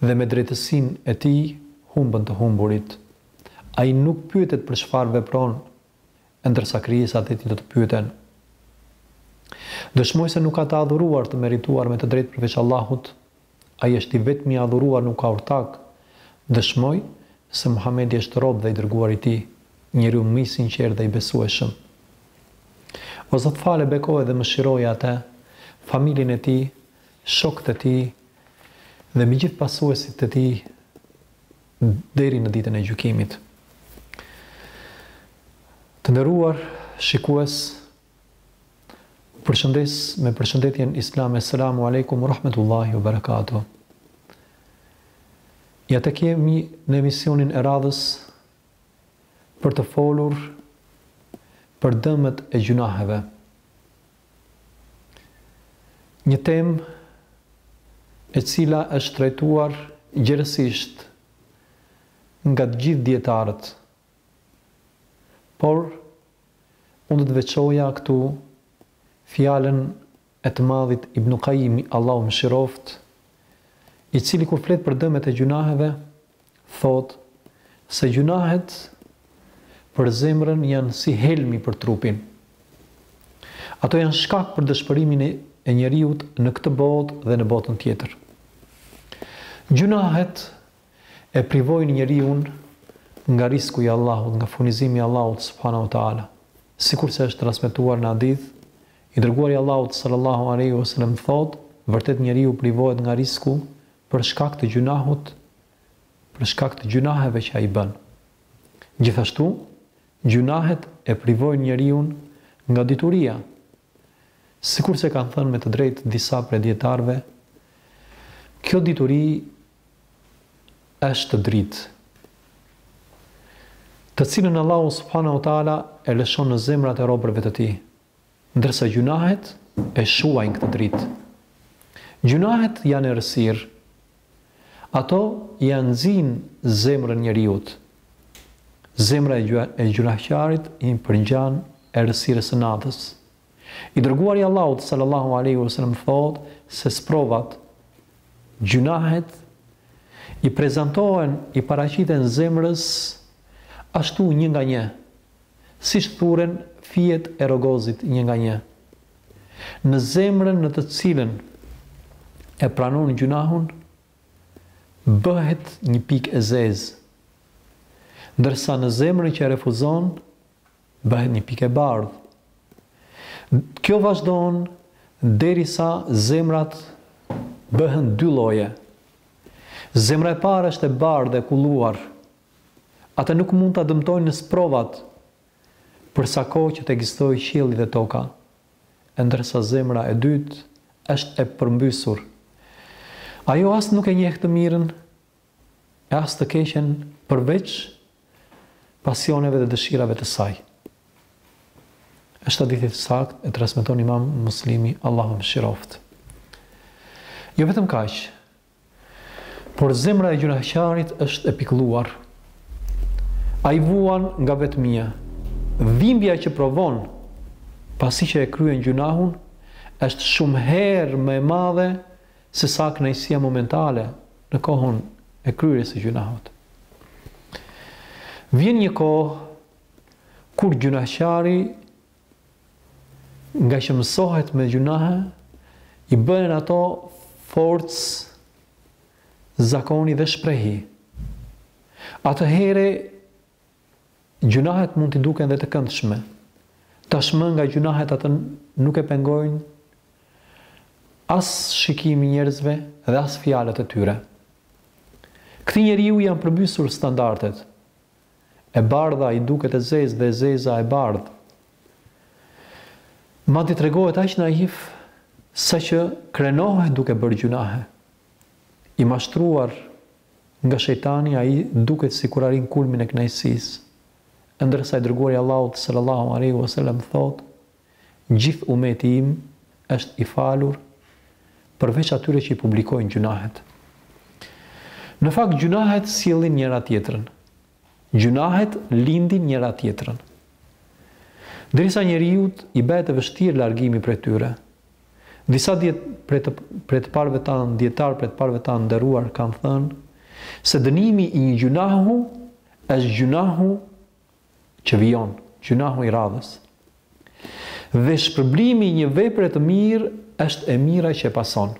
dhe me drejtësinë e tij humbën të humburit. Ai nuk pyetet për çfarë vepron ndërsa krijesat e tij do të pyeten. Dëshmoj se nuk ka të adhuruar të merituar me të drejtë përveç Allahut, Ai është i vetmi i adhuruar nuk ka ortak, dëshmoj se Muhamedi është rob dhe i dërguar i Tij, njeriu më i sinqertë dhe i besueshëm. O Zot fale bekoje dhe mëshiroje atë, familjen e tij, shokët e tij Dhe të gjithë pasuesit e tij deri në ditën e gjykimit. Të nderuar shikues, u përshëndes me përshëndetjen islame, selamu alejkum, rahmetullahi u barakatu. Ja tek jemi në emisionin e radhës për të folur për dëmet e gjynaheve. Një temë e cila është trajtuar gjerësisht nga të gjithë dijetarët, por unë do të veçoja këtu fjalën e të madhit Ibn Kajimi, Allahu e mëshiroftë, i cili kur flet për dëmet e gjynaheve, Thotë se gjynahet për zemrën janë si helmi për trupin. Ato janë shkak për dëshpërimin e njeriut në këtë botë dhe në botën tjetër. Gjynahet e privojnë njeriun nga risku i Allahut, nga furnizimi i Allahut subhanahu wa ta'ala. Sikurse është transmetuar në hadith, i dërguari i Allahut sallallahu alaihi wasallam thotë, vërtet njeriu privohet nga risku Për shkak të gjynahut, për shkak të gjynaheve që ai bën. Gjithashtu, gjynahet e privojnë njeriun nga dituria. Sikurse kanë thënë me të drejtë disa prej dijetarëve, kjo dituri është dritë, të cilën Allahu subhanahu wa taala e lëshon në zemrat e robërve të Tij. Ndërsa gjynahet e shuajnë këtë dritë. Gjynahet janë errësirë. Ato ia nxijnë zemrën njeriut. Zemra e gjynahqarit i përngjan errësirës së natës. I Dërguari i Allahut sallallahu alejhi ve sellem thotë se sprovat, gjynahet, i prezantohen, i paraqiten zemrës ashtu një nga një, siç thuren fijet e rogozit një nga një. Në zemrën në të cilën e pranon gjynahun, bëhet një pikë e zezë, ndërsa në zemrën që e refuzon, bëhet një pikë e bardhë. Kjo vazhdon derisa zemrat bëhen dy lloje. Zemra e parë është e bardhë e kulluar, Atë nuk mund ta dëmtojnë sprovat për sa kohë që të ekzistojë qielli dhe toka, e ndërsa zemra e dytë është e përmbysur. Ajo as nuk e njeh të mirën e as të keqen përveç pasioneve dhe dëshirave të saj. Është hadith i saktë e transmeton Imam Muslimi, Allahu e mëshiroftë. Jo vetëm kaq, Por zemra e gjynahqarit është e pikëlluar. Ai vuan nga vetmia. Dhimbja që provon pasi që e kryen gjynahun është shumë herë më e madhe se sa kënaqësia momentale në kohën e kryerjes së gjynahut. Vjen një kohë kur gjynahqari nga që mësohet me gjynahe, i bëhen ato forcë zakoni dhe shprehi. Atëherë, gjynahet mund t'i duken dhe të këndshme. Tashmë nga gjynahet atë nuk e pengojnë as shikimi i njerëzve dhe as fjalët e tyre. Këtij njeriu i janë përmbysur standardet, E bardha i duket e zezë dhe e zeza e bardhë. Madje tregohet aq naif sa që krenohet duke bërë gjynahe. I mashtruar nga shejtani ai duket sikur arrin kulmin e kënaqësisë. E ndërsa i dërguari i Allahut sallallahu alaihi wasallam thotë, Gjithë ummeti im është i falur përveç atyre që i publikojnë gjynahet. Në fakt gjynahet sjellin njëra tjetrën. Gjynahet lindin njëra tjetrën. Derisa njeriut i bëhet e vështirë largimi prej tyre. Disa dijet prej të prej të parëve tanë, dijetarë prej të parëve tanë të nderuar kanë thënë se dënimi i një gjynahu është gjynahu që vijon, gjynahu i radhës. Dhe shpërblimi i një vepre të mirë është e mira që e pason.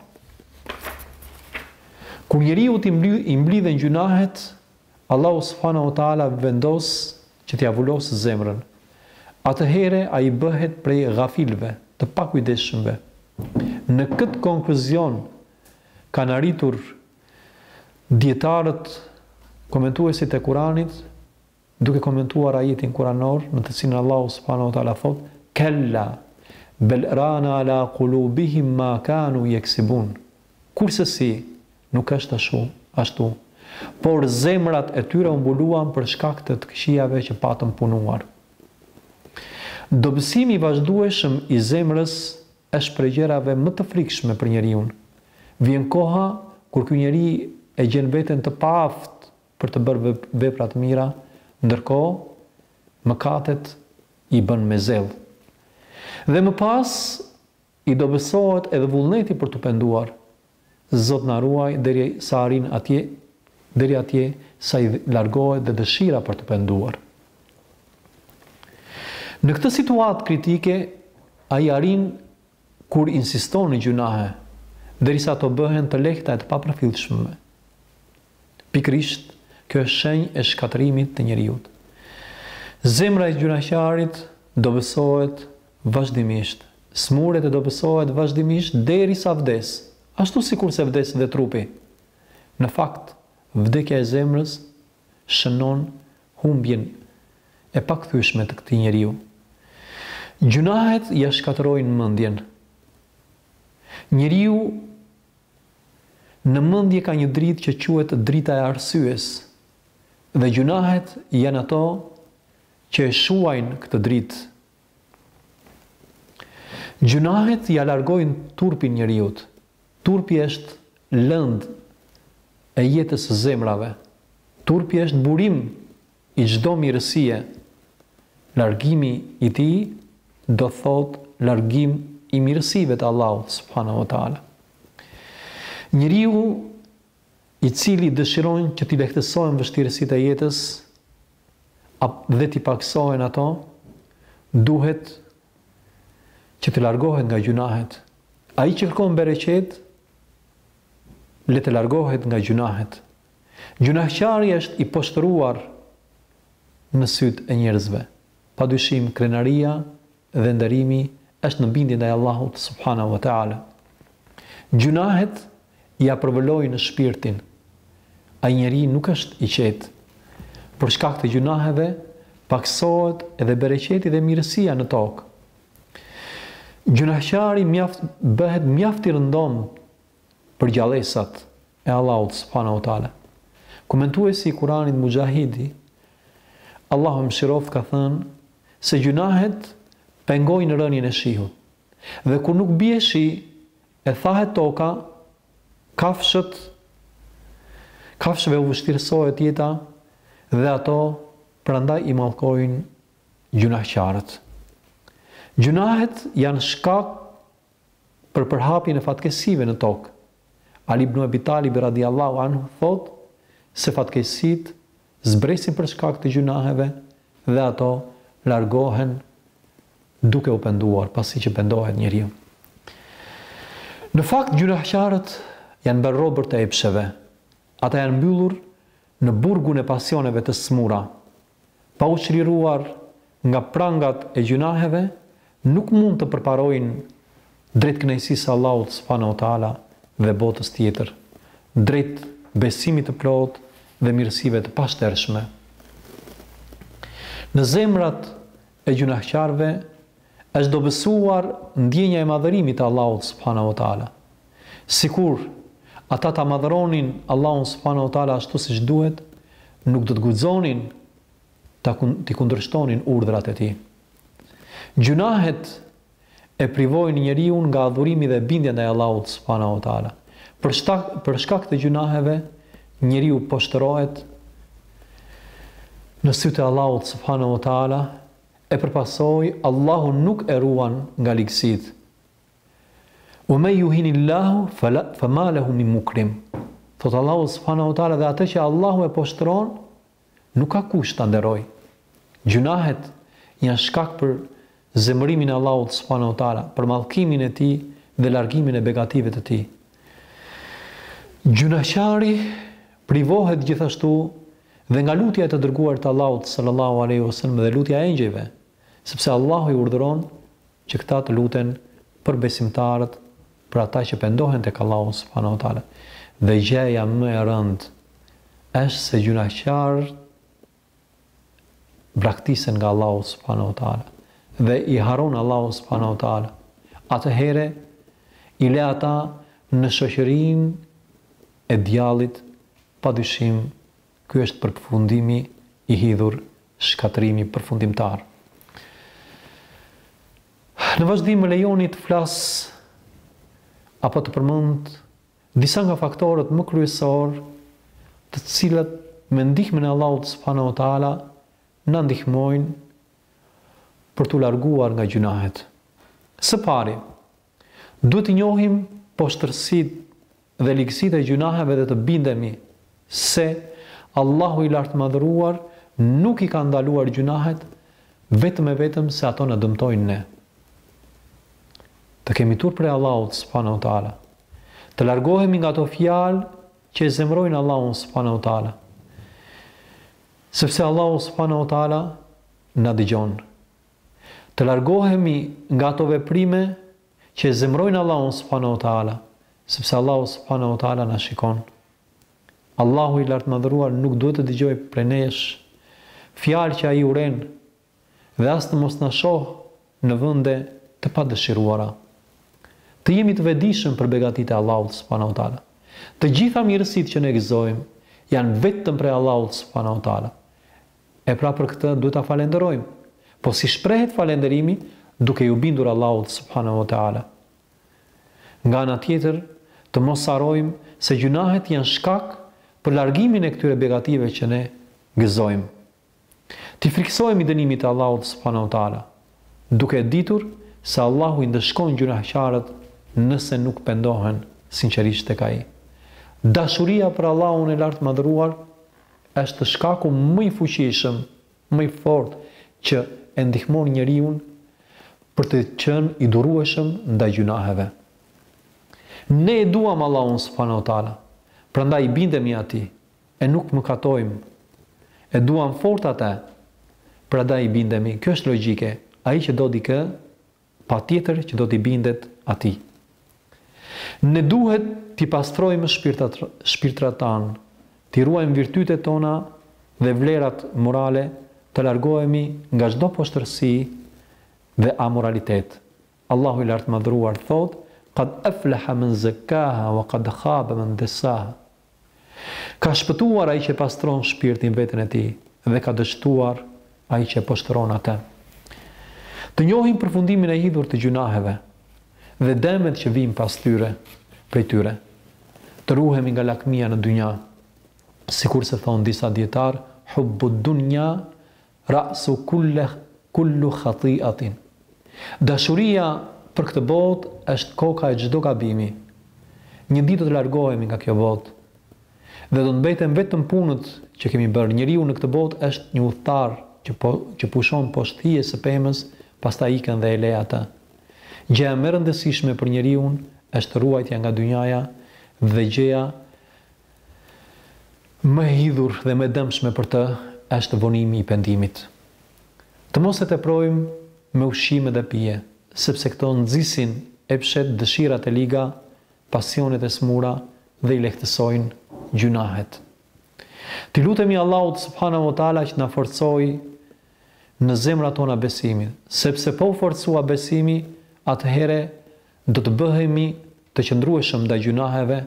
Kur njeriut i mbli, i mblidhen gjynahet, Allahu subhanahu wa taala vendos që t'ia vulosë zemrën. Atëherë ai bëhet prej gafilëve, të pakujdesshëmve. Në këtë konkluzion kanë arritur dijetarët komentuesit e Kuranit Duke komentuar ajetin kuranor në të cilin Allahu subhanahu wa taala thotë, Kella, bel rana ala kulubihim ma kanu jeksibun. Kursesi, nuk është ashtu, ashtu, por zemrat e tyre u mbuluan për shkak të të këqijave që patën punuar. Dobësimi i vazhdueshëm i zemrës është prej gjërave më të frikshme për njeriun. Vjen koha kur ky njeri e gjen veten të paaftë për të bërë vepra të mira, ndërkohë mëkatet i bën me zell. Dhe më pas i dobësohet edhe vullneti për t'u penduar. Zot na ruaj deri sa arrin atje, deri atje sa i largohet dhe dëshira për t'u penduar. Në këtë situatë kritike, ai arrin, kur insiston në gjynahe, derisa ato bëhen të lehta e të papërfillshme. Pikërisht kjo është shenjë e shkatërrimit të njeriut. Zemra e gjynahqarit dobësohet vazhdimisht, smuret e dobësohet vazhdimisht deri sa vdes, ashtu sikurse vdes dhe trupi. Në fakt, vdekja e zemrës shënon humbjen e pakthyeshme të këtij njeriu. Gjynahet ia shkatërrojnë mendjen. Njeriu Në mendje ka një dritë që quhet drita e arsyes dhe gjynahet janë ato që e shuajnë këtë dritë. Gjynahet ia largojnë turpin njeriut. Turpi është lëndë e jetës së zemrave. Turpi është burim i çdo mirësie, largimi i tij do thotë largim i mirësive të Allahut subhanahu wa taala. Njeriu i cili dëshiron që t'i lehtësohen vështirësitë e jetës dhe t'i pakësohen ato, duhet që të largohet nga gjynahet. Ai që kërkon bereqet, le të largohet nga gjynahet. Gjynahqari është i poshtëruar në sytë e njerëzve. Padyshim krenaria dhe nderimi është në bindje ndaj Allahut subhanahu wa ta'ala. Gjynahet ia përvëlojnë shpirtin. Ai njeri nuk është i qetë. Për shkak të gjynaheve pakësohet edhe bereqeti dhe mirësia në tokë. Gjynahqari mjaft bëhet mjaft i rëndomtë përgjallesat e Allahut subhanahu wa taala. Komentuesi i Kuranit Muxhahidi, Allahu e mëshiroftë, ka thënë se gjynahet pengojnë rënien e shiut. Dhe kur nuk bie shi e thahet toka, kafshët kafshëve u vështirësohet jeta dhe ato prandaj i mallkojnë gjynahqarët. Gjynahet janë shkak Për përhapjen e fatkeqësive në tokë, Ali ibnu Ebi Talibi radhiyallahu anhu thotë se fatkeqësitë zbresin për shkak të gjynaheve dhe ato largohen duke u penduar, pasi që pendohet njeriu. Në fakt, gjynahqarët janë bërë robër të epsheve. Ata janë mbyllur në burgun e pasioneve të sëmura, pa u çliruar nga prangat e gjynaheve, nuk mund të përparojnë drejt kënaqësisë së Allahut subhanahu wa ta'ala dhe botës tjetër, drejt besimit të plotë dhe mirësive të pashtershme. Në zemrat e gjynahqarëve është dobësuar ndjenja e madhërimit të Allahut subhanahu wa ta'ala. Sikur ata ta madhëronin Allahun subhanehu ve teala ashtu siç duhet, nuk do të guxonin ta t'i kundërshtonin urdhrat e Tij. Gjynahet e privojnë njeriun nga adhurimi dhe bindja ndaj Allahut subhanehu ve teala. Për shkak për shkak të gjynaheve njeriu poshtërohet në sytë e Allahut subhanehu ve teala e për pasojë Allahu nuk e ruan nga ligësitë. Ue men juhinil-lahu, fe ma lehu min mukrim. Thotë Allahu subhanahu wa taala dhe atë që Allahu e poshtëron, nuk ka kush ta nderojë. Gjynahet janë shkak për zemërimin e Allahut subhanahu wa taala, për mallkimin e tij dhe largimin e begative të tij. Gjynahqari privohet gjithashtu dhe nga lutja e të dërguarit të Allahut sallallahu alaihi wasallam dhe lutja e engjëjve, sepse Allahu i urdhëron që këta të luten për besimtarët, për ata që pendohen tek Allahu subhanahu wa taala. Dhe gjëja më e rëndë është se gjynahqarët braktisen nga Allahu subhanahu wa taala dhe i harron Allahu subhanahu wa taala. Atëherë i le ata në shoqërinë e djallit pa dyshim Ky është përfundimi i hidhur, shkatërrimi përfundimtar. Në vazhdim më lejoni të flas apo të përmend disa nga faktorët më kryesorë të cilat me ndihmën e Allahut subhanahu wa taala na ndihmojnë për t'u larguar nga gjynahet. Së pari, duhet të njohim poshtërsitë dhe ligësitë e gjynaheve dhe të bindemi se Allahu i Lartmadhëruar nuk i ka ndaluar gjynahet vetëm e vetëm se ato na dëmtojnë ne. Të kemi turp prej Allahut subhanahu wa taala. Të largohemi nga ato fjalë që e zemërojnë Allahun subhanahu wa taala. Sepse Allahu subhanahu wa taala na dëgjon. Të largohemi nga ato veprime që e zemërojnë Allahun subhanahu wa ta'ala, sepse Allahu subhanahu wa ta'ala na shikon. Allahu i Lartmadhëruar nuk duhet të dëgjojë prej nesh fjalë që Ai urren dhe as të mos na shohë në vende të padëshiruara. Të jemi të vetëdijshëm për begatitë e Allahut subhanahu wa ta'ala. Të gjitha mirësitë që ne gëzojmë janë vetëm prej Allahut subhanahu wa ta'ala. E pra për këtë duhet ta falenderojmë. Po si shprehet falenderimi, duke iu bindur Allahut subhanahu wa ta'ala. Nga ana tjetër, të mos harrojmë se gjynahet janë shkak për largimin e këtyre begative që ne gëzojmë. T'i frikësohemi dënimit të Allahut subhanahu wa ta'ala, duke e ditur se Allahu i ndëshkon gjynahqarët nëse nuk pendohen sinqerisht tek Ai. Dashuria për Allahun e Lartmadhëruar Është shkaku më i fuqishëm, më i fortë që e ndihmon njeriun për të qenë i durueshëm ndaj gjynaheve. Ne e duam Allahun subhanahu wa ta'ala, prandaj i bindemi Atij e nuk mëkatojmë. E duam fort Atë, prandaj i bindemi. Kjo është logjike. Ai që do dikë, Patjetër që do t'i bindet atij. Ne duhet t'i pastrojmë shpirtrat tanë, t'i ruajmë virtytet tona dhe vlerat morale, të largohemi nga çdo poshtërsi dhe amoralitet. Allahu i Lartmadhëruar thotë, Qad aflaha men zakkaha wa qad khaba men dassaha. Ka shpëtuar ai që e pastron shpirtin veten e tij dhe ka dështuar ai që e poshtëron atë. Të njohim përfundimin e hidhur të gjynaheve dhe dëmet që vijnë pas tyre, prej tyre. Të ruhemi nga lakmia në dynja. Sikurse thonë disa dijetarë, Hubbu dunja Ra'su kulli khati'atin Dashuria për këtë botë është koka e çdo gabimi. Një ditë do të largohemi nga kjo botë dhe do të mbeten vetëm punët që kemi bërë. Njeriu në këtë botë është një udhëtar që po që pushon poshtë hijes së pemës, pastaj ikën dhe e le atë. Gjëja më e rëndësishme për njeriun është ruajtja nga dynjaja dhe gjëja Më e hidhur dhe më e dëmshme për të është vonimi i pendimit. Të mos e teprojmë me ushqime dhe pije, sepse këto nxisin epshet, dëshirat e liga, pasionet e sëmura dhe i lehtësojnë gjynahet. T'i lutemi Allahut subhanahu wa ta'ala që na forcojë në zemrat tona besimin, sepse po u forcua besimi, atëherë do të bëhemi të qëndrueshëm ndaj gjynaheve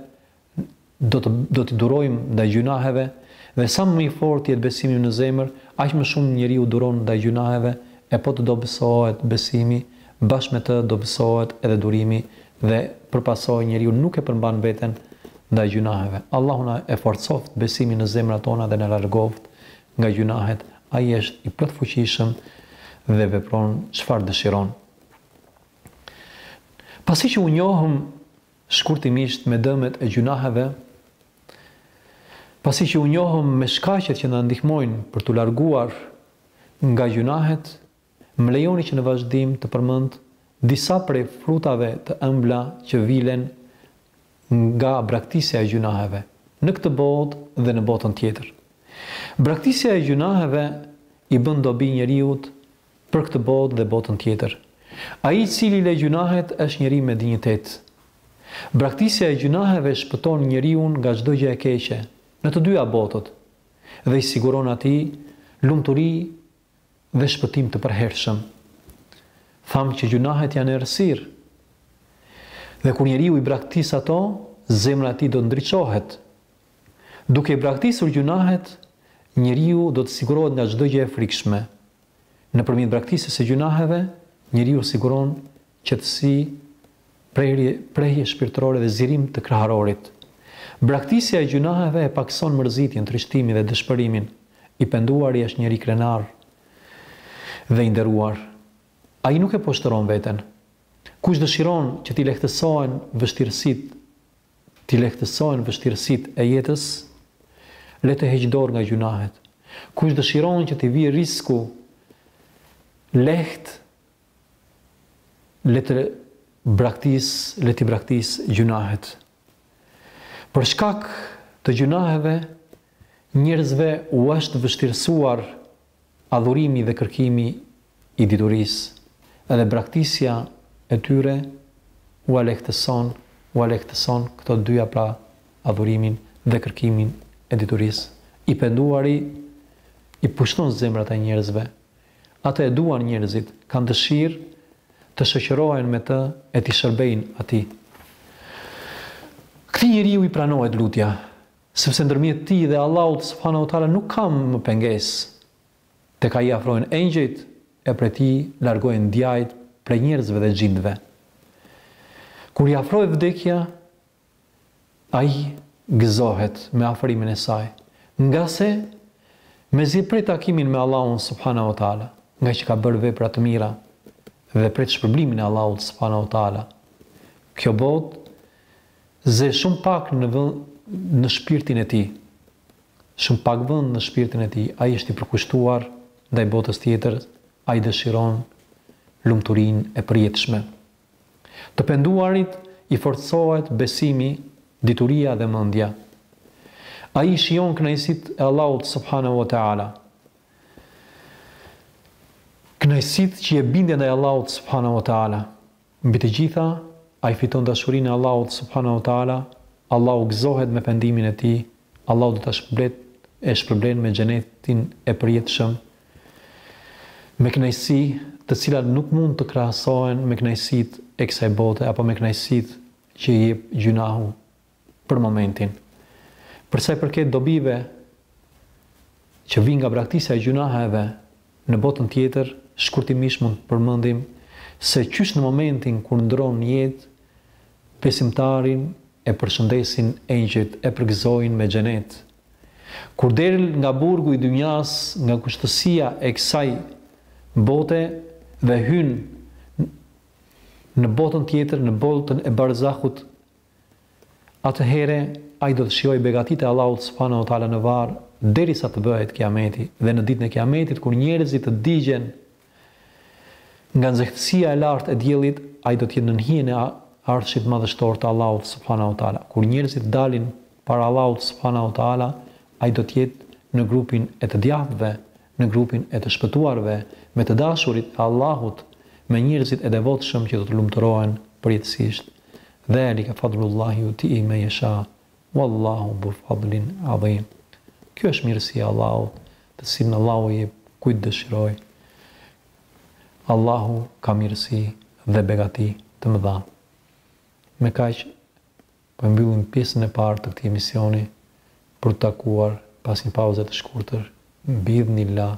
do të do të durojmë ndaj gjynaheve dhe sa më i fortë jetë besimi në zemër, aq më shumë njeriu duron ndaj gjynaheve e po të dobësohet besimi, bashkë me të dobësohet edhe durimi dhe për pasojë njeriu nuk e përmban veten ndaj gjynaheve. Allahu na e forcoftë besimin në zemrat tona dhe na largoftë nga gjynahet, Ai është i plotfuqishëm dhe vepron çfarë dëshiron. Pasi që u njohëm Shkurtimisht me dëmet e gjynaheve, Pasi që u njohëm me shkaqet që na ndihmojnë për t'u larguar nga gjynahet, më lejoni që në vazhdim të përmend disa prej frutave të ëmbla që vilen nga braktisja e gjynaheve, në këtë botë dhe në botën tjetër. Braktisja e gjynaheve i bën dobi njeriut për këtë botë dhe botën tjetër. Ai i cili le gjynahet është njeri me dinjitet. Braktisja e gjynaheve shpëton njeriun nga çdo gjë e keqe, në të dyja botët, dhe i siguron atij lumturi dhe shpëtim të përhershëm. Thamë që gjynahet janë errësirë. Dhe kur njeriu i braktis ato, zemra e tij do të ndriçohet. Duke i braktisur gjynahet, njeriu do të sigurohet nga çdo gjë e frikshme. Nëpërmjet braktisjes së gjynaheve, njeriu siguron qetësi, prehje, prehje shpirtërore dhe zgjerim të kraharorit. Braktisja e gjynaheve e pakëson mërzitjen, trishtimin dhe dëshpërimin. I penduari është njeri krenar dhe i nderuar. Ai nuk e poshtëron veten. Kush dëshiron që t'i lehtësohen vështirësitë, T'i lehtësohen vështirësitë e jetës, le të heqë dorë nga gjynahet. Kush dëshiron që t'i vijë risku lehtë, le të braktisë, le t'i braktisë gjynahet. Për shkak të gjynaheve, njerëzve u është vështirësuar Adhurimi dhe kërkimi i diturisë dhe braktisja e tyre ua lehtëson, ua lehtëson këto dyja pra adhurimin dhe kërkimin e diturisë. I Penduari i pushton zemrat e njerëzve. Atë e duan njerëzit, kanë dëshirë të shoqërohen me të e t'i shërbejnë atij. Këtij njeriu i pranohet lutja. Sepse ndërmjet tij dhe Allahut subhanahu wa ta'ala nuk ka më pengesë, tek ai afrohen engjëjt e prej tij largohen djajtë prej njerëzve dhe xhindëve. Kur i afrohet vdekja, ai gëzohet me afërimin e saj, ngase mezi e pret takimin me Allahun subhanahu wa ta'ala, ngaqë ka bërë vepra të mira dhe pret shpërblimin e Allahut subhanahu wa ta'ala. Kjo botë Zë shumë pak në vë, në shpirtin e tij. Shumë pak vënd në shpirtin e tij. Ai është i përkushtuar ndaj botës tjetër, ai dëshiron lumturinë e përjetshme. Të penduarit i forcohet besimi, dituria dhe mendja. Ai shijon kënaqësitë e Allahut subhanahu wa ta'ala. Kënaqësitë që jep bindja ndaj Allahut subhanahu wa ta'ala. Mbi të gjitha, ai fiton dashurinë e Allahut subhanahu wa ta'ala, Allahu gëzohet me pendimin e tij, Allahu do ta shpërblet e shpërblen me Xhenetin e përjetshëm, me kënaqësi, të cilat nuk mund të krahasohen me kënaqësitë e kësaj bote apo me kënaqësitë që i jep gjynahu, për momentin. Për sa i përket dobive që vijnë nga braktisja e gjynaheve në botën tjetër, shkurtimisht mund të përmendim se qysh në momentin kur ndron jetë, besimtarin e përshëndesin engjëjt, e përgëzojnë me xhenet. Kur del nga burgu i dynjasë, nga ngushtësia e kësaj bote dhe hyn në botën tjetër, në botën e barzahut, Atëherë ai do të shijojë begatitë e Allahut subhanahu wa ta'ala në varr derisa të bëhet Kiameti dhe në ditën e Kiametit kur njerëzit të digjen nga nxehtësia e lartë e diellit ai do të jetë nën hijen e Arshit madhështor të Allahut subhanahu wa ta'ala kur njerëzit të dalin para Allahut subhanahu wa ta'ala ai do të jetë në grupin e të djathtëve në grupin e të shpëtuarve me të dashurit e Allahut me njerëzit e devotshëm që do të lumturohen përjetësisht Dhalika fadlullahi yutihi men yasha wallahu dhu fadlin adhim Kjo është mirësia e Allahut, të cilën Allahu i jep kujt dëshirojë. Allahu ka mirësi dhe begati të mëdha. Me kaq po e mbyllim pjesën e parë të këtij emisioni për t'u takuar pas një pauze të shkurtër. Biidhnillah.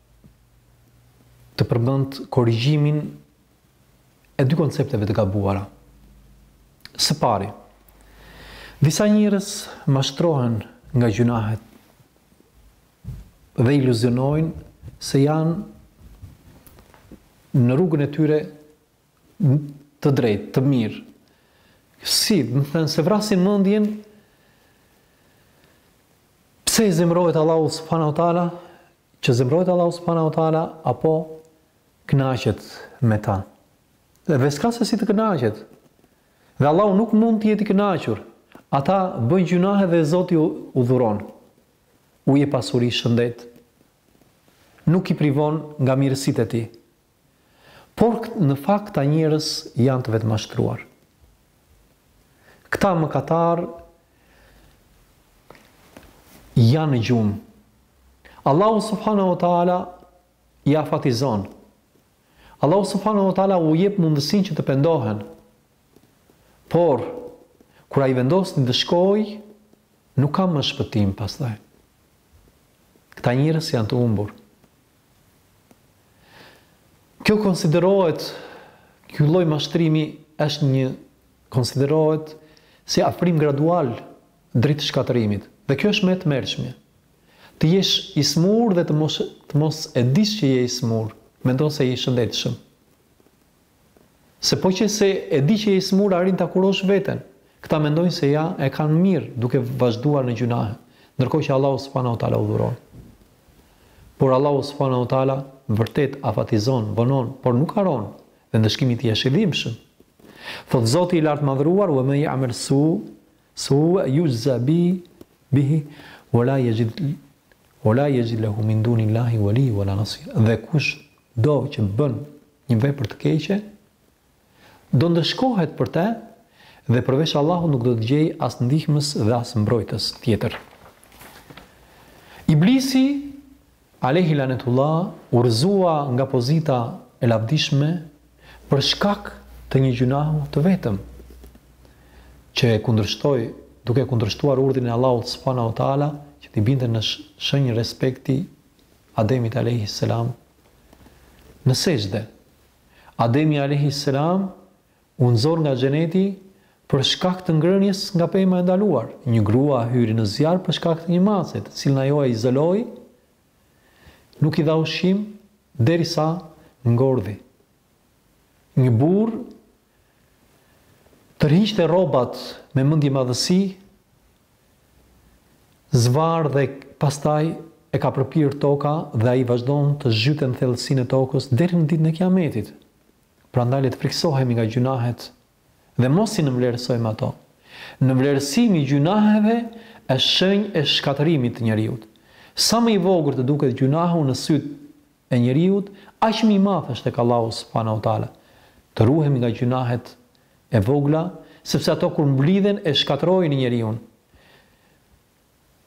të përbën korrigjimin e dy koncepteve të gabuara. Së pari, disa njerëz mashtrohen nga gjynahet dhe iluzionojnë se janë në rrugën e tyre të drejtë, të mirë. Si, me thënë, s'e vrasin mendjen, pse zemërohet Allahu subhanahu wa ta'ala, Që zemërohet Allahu subhanahu wa ta'ala apo kënaqet me ta. Dhe s'ka se si të kënaqet. Dhe Allahu nuk mund të jetë i kënaqur. Ata bëjnë gjynahe dhe Zoti u, u dhuron. U jep pasuri, shëndet. Nuk i privon nga mirësitë e tij. Por në fakt këta njerëz janë të vetëmashtruar. Këta mëkatarë janë në gjumë. Allahu subhanahu wa taala i afatizon. Allahu subhanahu wa taala u jep mundësinë që të pendohen. Por kur ai vendos të ndëshkojë, nuk ka më shpëtim pastaj. Këta njerëz janë të humbur. Kjo konsiderohet, ky lloj mashtrimi është një konsiderohet si afrim gradual drejt shkatërrimit dhe kjo është më e tmerrshme. Të jesh i smur dhe të mos të mos e dish që je i smur, mendon se je i shëndetshëm. Se po qe se e di që je i smur arrin ta kurosh veten. Këta mendojnë se ja e kanë mirë duke vazhduar në gjynahe, ndërkohë që Allahu subhanahu wa ta'ala u dhuron. Por Allahu subhanahu wa ta'ala vërtet afatizon, vonon, por nuk harron, dhe ndëshkimi i tij është i dhimbshëm. Thotë Zoti i Lartmadhëruar: "Wa may ya'mal su su yujza bi bihi wa la yajid wa la yajid lahu min dunillahi wali wa la nasir." Dhe kush Do që bën një vepër të keqe, do ndëshkohet për të dhe përveç Allahut nuk do të gjejë as ndihmës dhe as mbrojtës tjetër. Iblisi, alejhi lanetullah, u rrëzua nga pozita e lavdishme për shkak të një gjynahu të vetëm, që e kundërshtoi duke kundërshtuar urdhrin e Allahut subhanahu wa taala që t'i binte në shenjë respekti Ademit alejhi selam në sexhde. Ademi alejhi selam u nxor nga xheneti për shkak të ngrënies nga pema e ndaluar. Një grua hyri në zjarr për shkak të një mace, të cilën ajo e izoloi, nuk i dha ushqim derisa ngordhi. Një burrë Tërhiqte rrobat me mendjemadhësi, zvarrë dhe pastaj e ka përpirë toka dhe ai vazhdon të zhytet në thellësinë e tokës deri në Ditën e Kiametit. Prandaj le të frikësohemi nga gjynahet dhe mos i nënvlerësojmë ato. Nënvlerësimi i gjynaheve është shenjë e shkatërrimit të njeriut. Sa më i vogël të duket gjynahu në sytë e njeriut aq më i madh është tek Allahu subhanahu wa taala. Të ruhemi nga gjynahet e vogla, sepse ato kur mblidhen e shkatërrojnë njeriun.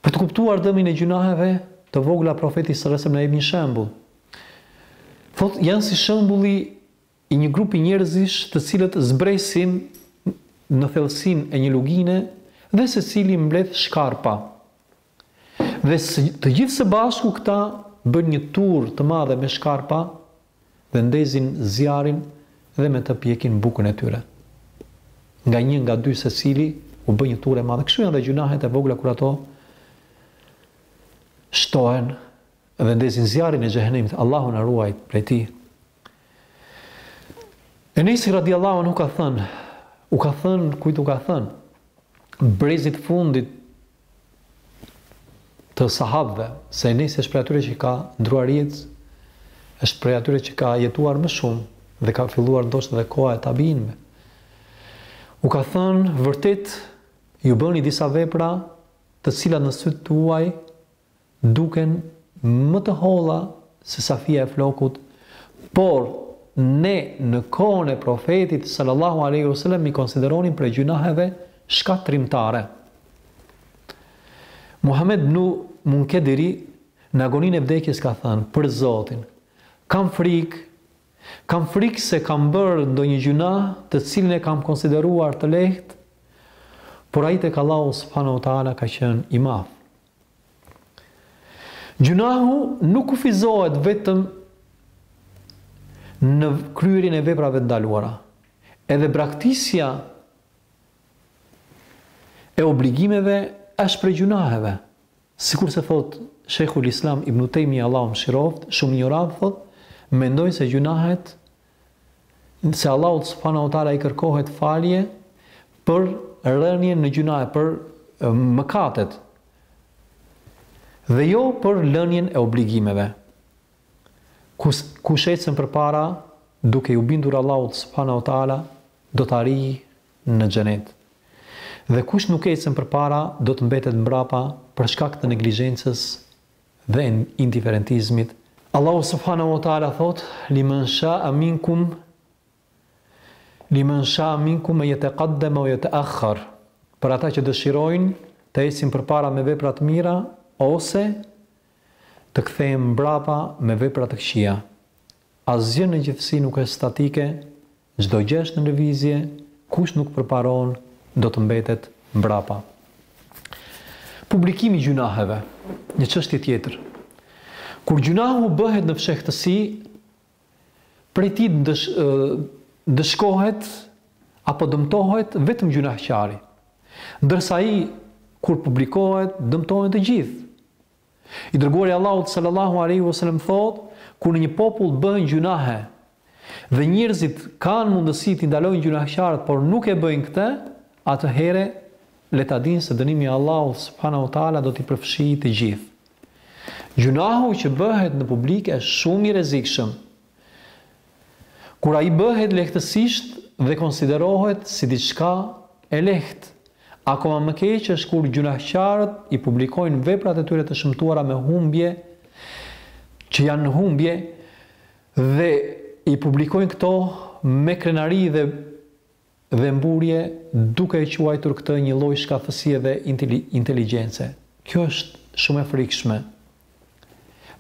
Për të kuptuar dëmin e gjynaheve të vogla Profeti sallallahu alaihi wasallam na jep një shembull. Thotë janë si shembulli I një grupi njerëzish të cilët zbresin në thellësinë e një lugine dhe secili mbledh shkarpa. Dhe të gjithë së bashku këta bëjnë një turrë të madhe me shkarpa dhe ndezin zjarrin dhe me të pjekin bukën e tyre. Nga një nga dy secili u bë një turrë e madhe. Kështu janë dhe gjynahet e vogla kur ato shtohen dhe ndezin zjarrin e xhehenemit. Allahu na ruajtë prej tij. Enesi radijallahu anhu ka thënë, u ka thënë kujt u ka thënë, brezit fundit të sahabëve, se Enesi është prej atyre që ka ndërruar jetë, është prej atyre që ka jetuar më shumë dhe ka filluar ndoshta dhe koha e tabiinëve. U ka thënë vërtet ju bëni disa vepra të cilat në sytë tuaj duken më të holla se sa fija e flokut, por ne në kohën e Profetit sallallahu alejhi ve selem i konsideronim prej gjynaheve shkatërrimtare. Muhamed ibnu Munkediri në agoninë e vdekjes ka thënë për Zotin, kam frikë Kam frikë se kam bërë ndonjë gjynah të cilin e kam konsideruar të lehtë, por ai tek Allahu subhanahu wa taala ka qenë i madh. Gjynahu nuk kufizohet vetëm në kryerjen e veprave të ndaluara. Edhe braktisja e obligimeve është prej gjynaheve. Sikurse thotë Shejhul Islam Ibn Tejmija Allahu e mëshiroftë, shumë injorantë thotë, mendojnë se gjynahet se Allahut subhanahu wa taala i kërkohet falje për rënien në gjynahe, për mëkatet, dhe jo për lënien e obligimeve. Kush, kush ecën përpara duke iu bindur Allahut subhanahu wa taala do të arrijë në xhenet. Dhe kush nuk ecën përpara do të mbetet mbrapa për shkak të neglizhencës dhe indiferentizmit. Allahu subhanahu wa taala thotë, Limen sha'a minkum Limen sha'a minkum en jetekaddeme eu jeteakhar Për ata që dëshirojnë të ecin përpara me vepra të mira ose të kthehen mbrapa me vepra të këqija. Asgjë në gjithësi nuk është statike, Çdo gjë është në lëvizje, kush nuk përparon do të mbetet mbrapa. Publikimi i gjynaheve, një çështje tjetër. Kur gjynahu bëhet në fshehtësi, prej tij ndëshkohet apo dëmtohet vetëm gjynahqari, ndërsa ai kur publikohet dëmtohen të gjithë. I Dërguari i Allahut sallallahu alejhi ve selem thotë, Kur në një popull bëhen gjynahe dhe njerëzit kanë mundësi t'i ndalojnë gjynahqarët por nuk e bëjnë këtë, atëherë le ta dinë se dënimi i Allahut subhanahu wa taala do t'i përfshijë të gjithë. Gjynahu që bëhet në publik është shumë i rrezikshëm. Kur ai bëhet lehtësisht dhe konsiderohet si diçka e lehtë. Akoma më keq është kur gjynahqarët i publikojnë veprat e tyre të shëmtuara me humbje që janë në humbje dhe i publikojnë këto me krenari dhe dhe mburje duke e quajtur këtë një lloj shkathtësie dhe inteligjence. Kjo është shumë e frikshme.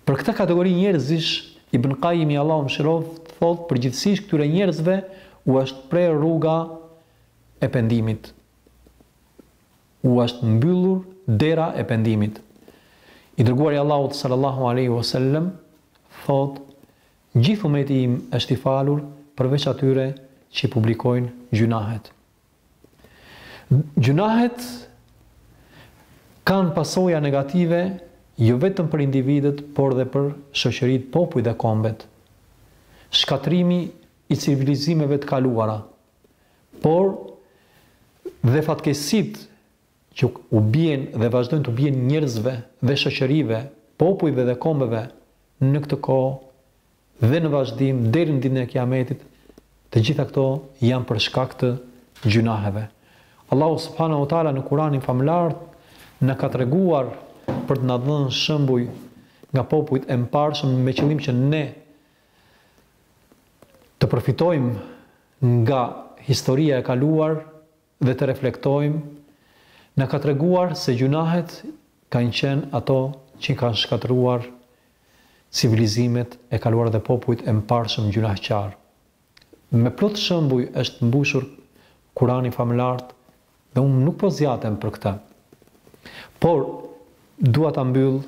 Për këtë kategori njerëzish, Ibn Qayimi Allahu e mëshiroftë thotë përgjithësisht këtyre njerëzve u është pre rruga e pendimit, u është mbyllur dera e pendimit. I dërguari i Allahut sallallahu alejhi wasallam thotë Gjithë ummeti im është i falur përveç atyre që i publikojnë gjynahet. Gjynahet kanë pasoja negative jo vetëm për individët por dhe për shoqëritë, popujt dhe kombet. Shkatërrimi i civilizimeve të kaluara, por dhe fatkeqësitë që u bien dhe vazhdojnë t'u bien njerëzve dhe shoqërive, popujve dhe kombeve në këtë kohë dhe në vazhdim deri në Ditën e Kiametit, të gjitha këto janë për shkak të gjynaheve. Allahu subhanahu wa taala në Kur'anin famëlartë na ka treguar për të na dhënë shembuj nga popujt e mëparshëm me qëllim që ne të përfitojmë nga historia e kaluar dhe të reflektojmë, na ka treguar se gjynahet kanë qenë ato që kanë shkatërruar civilizimet e kaluara dhe popujt e mëparshëm gjynahqarë. Me plot shembuj është mbushur Kurani famëlart dhe unë nuk po zgjatem për këtë. Por dua ta mbyll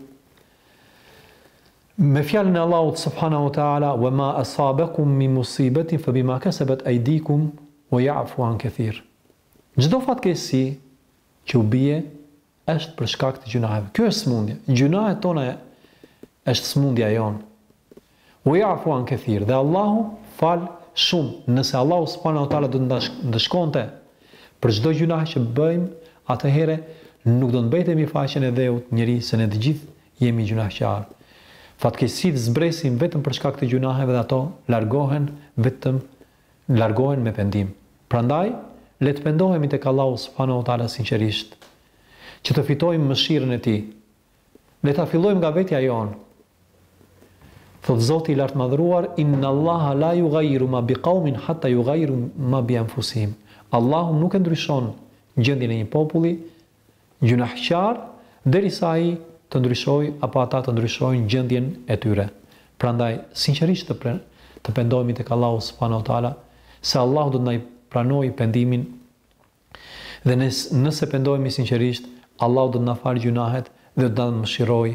Me fjalën e Allahut subhanahu wa ta'ala, Wa ma asabekum min musibetin fa bima kasabat aydikum wa ya'fu an kathir. Çdo fatkeqësi që u bie është për shkak të gjynaheve. Kjo është sëmundja. Gjynahet tona është sëmundja jonë. Wa ya'fu an kathir. Dhe Allahu fal shumë. Nëse Allahu subhanahu wa ta'ala do të na ndëshkonte për çdo gjynah që bëjmë, atëherë nuk do të mbetej mbi faqen e dheut njeri se ne të gjithë Jemi gjynahqarë. Fatkeqësitë zbresin vetëm për shkak të gjynaheve dhe ato largohen vetëm largohen me pendim. Prandaj, le të pendohemi tek Allahu subhanahu wa ta'ala sinqerisht, që të fitojmë mëshirën e Tij. Le ta fillojmë nga vetja jonë. Thotë Zoti i Lartmadhëruar, Innallaha la yughayyiru ma biqawmin hatta yughayyiru ma bi anfusihim. Allahu nuk e ndryshon gjendjen e një populli gjynahqar derisa ai të ndryshojë apo ata të ndryshojnë gjendjen e tyre. Prandaj, sinqerisht të të pendohemi tek Allahu subhanahu wa taala, se Allahu do të na pranojë pendimin dhe nëse pendohemi sinqerisht, Allahu do të na falë gjynahet dhe do të na mëshirojë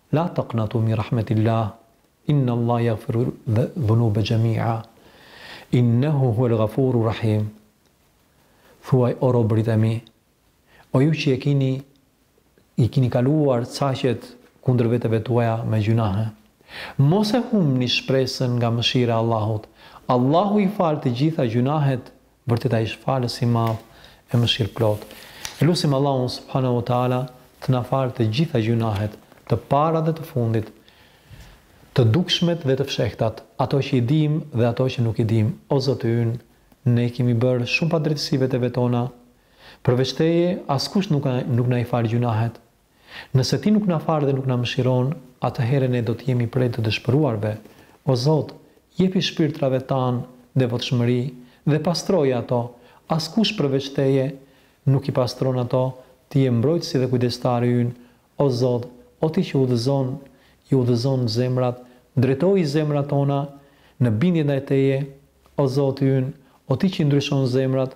La taqnatu min rahmetillah inna Allah yaghfiru dhunuba jami'a innehu huwal ghafuru rahim Thuaj o robërit e mi, o ju që e kini i kini kaluar caqet kundër veteve tuaja me gjynahe, mos e humbni shpresën nga mëshira e Allahut, Allahu i fal të gjitha gjynahet Vërtet Ai është Falës i Madh e Mëshirëplotë. E lusim Allahun Subhanahu wa Ta'ala të na falë të gjitha gjynahet, të parat dhe të fundit, të dukshmet dhe të fshehtat, ato që i dimë dhe ato që nuk i dimë. O Zoti ynë, ne i kemi bërë shumë padrejtësi veteve tona. Përveç Teje, askush nuk na i fal gjynahet. Nëse Ti nuk na fal dhe nuk na mëshiron, atëherë ne do të jemi prej të dëshpëruarve. O Zot, jepi shpirtrave tanë devotshmëri dhe pastroji ato, askush përveç Teje nuk i pastron ato, Ti je Mbrojtësi dhe Kujdestari ynë, o Zot, o Ti që udhëzon, i udhëzon zemrat, drejtoji zemrat tona në bindje ndaj Teje, o Zoti ynë, o Ti që i ndryshon zemrat,